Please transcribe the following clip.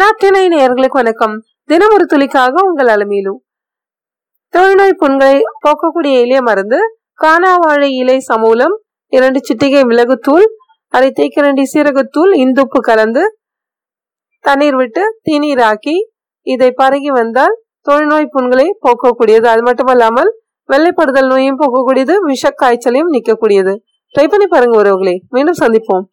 நாட்டினை நேர்களுக்கு வணக்கம். தினம் ஒரு துளிக்காக உங்கள் அலமையிலு தொழுநோய் புண்களை போக்கக்கூடிய இலைய மருந்து காணாவாழை இலை சமூலம் இரண்டு சிட்டிகை மிளகுத்தூள் அரை தேக்கிரண்டி சீரகத்தூள் இந்துப்பு கலந்து தண்ணீர் விட்டு தீநீராக்கி இதை பருகி வந்தால் தொழுநோய் புண்களை போக்கக்கூடியது. அது மட்டுமல்லாமல் வெள்ளைப்படுதல் நோயும் போக்கக்கூடியது விஷக்காய்ச்சலையும் நிற்கக்கூடியது ட்ரை பண்ணி பாருங்க உறவுகளே. மீண்டும் சந்திப்போம்.